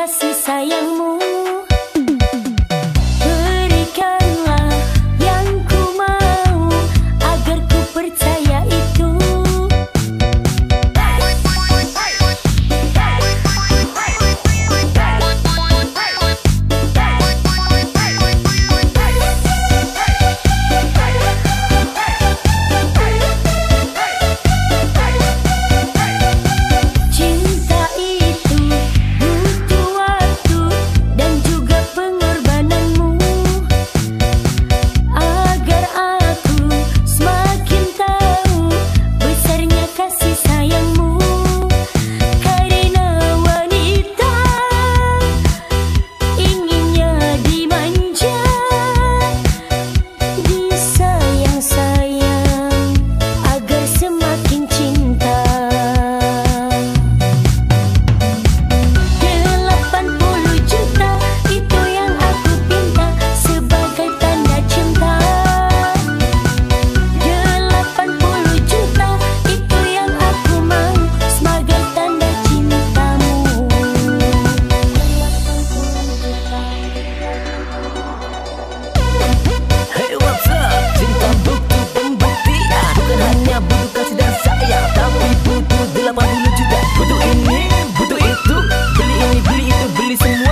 kasih sayang. me some